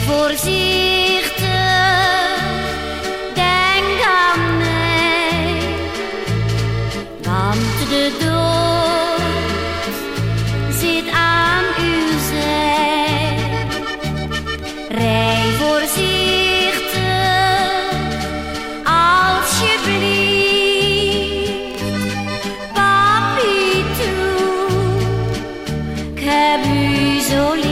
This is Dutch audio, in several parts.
voorzichtig, denk aan mij, want de dood zit aan uw zij. Rij voorzichtig, alsjeblieft, papi toe, ik heb u zo lief.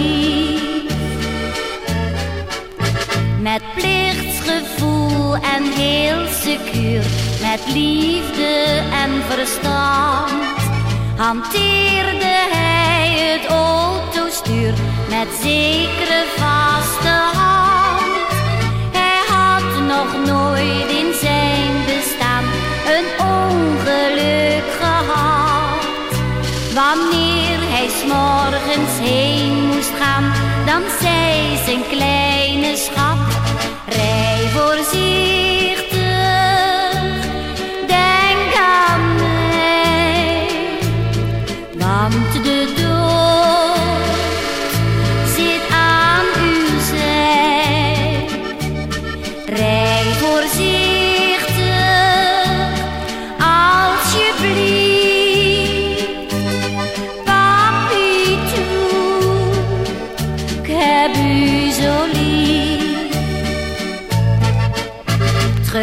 Met plichtsgevoel en heel secuur, met liefde en verstand, hanteerde hij het autostuur met zekere vaste hand. Hij had nog nooit in zijn bestaan een ongeluk gehad. Wanneer hij s'morgens heen moest gaan, dan zei zijn kleine schat: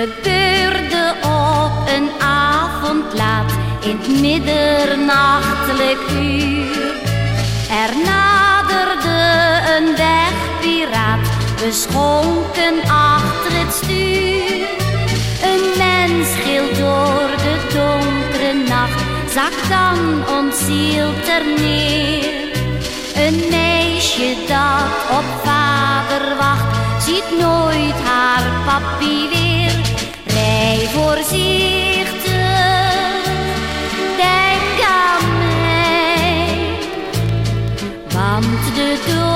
gebeurde op een avond laat, in het middernachtelijk uur. Er naderde een wegpiraat, beschonken achter het stuur. Een mens geel door de donkere nacht, zakt dan ontzield er neer. Een meisje dat op vader wacht, ziet nooit haar papi weer. Mam to the door.